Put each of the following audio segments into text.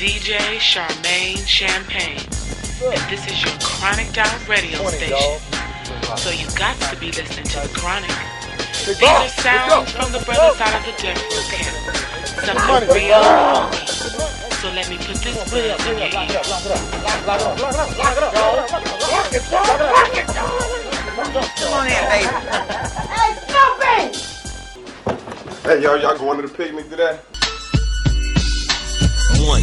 DJ Charmaine Champagne, and this is your Chronic Out radio 20, station. dog. So you got to be listening to the Chronic. These are sounds from the brother side of the death row camp. Something real ball. homie. So let me put this Bring it up, buzz in it your up, ear. Come on in, baby. Hey, y'all, y'all going to the picnic today? One,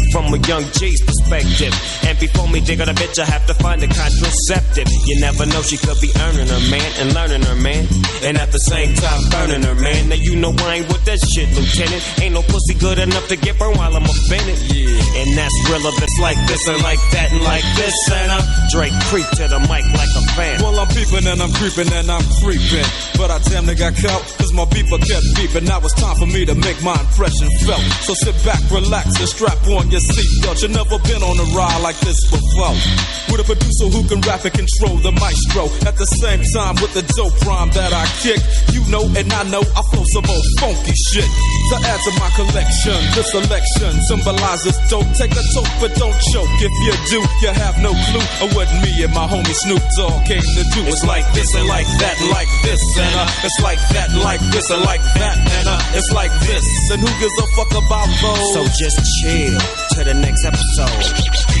From a young G's perspective. And before me dig on a bitch, I have to find a contraceptive. You never know, she could be earning her man and learning her man. And at the same time, burning her man. Now you know I ain't with that shit, Lieutenant. Ain't no pussy good enough to get burned while I'm offended. Yeah. And that's relevance like this and like that and like this. And uh, Dre creep to the mic like a fan. Well, I'm peeping and I'm creeping and I'm creeping. But I damn near got caught, cause my beeper kept beeping. Now it's time for me to make my impression felt. So sit back, relax, and strap on your seatbelt. You've never been on a ride like this before. With a producer who can rap and control the maestro. At the same time, with the dope rhyme that I kick. You know, and I know I flow some old funky shit. To add to my collection, this selection symbolizes dope. Take a toke, but don't choke. If you do, you have no clue of what me and my homie Snoop Dogg came to do. It's like this and like that like this and uh, it's like that like this and like that it's like this. And who gives a fuck about those? So just chill to the next episode.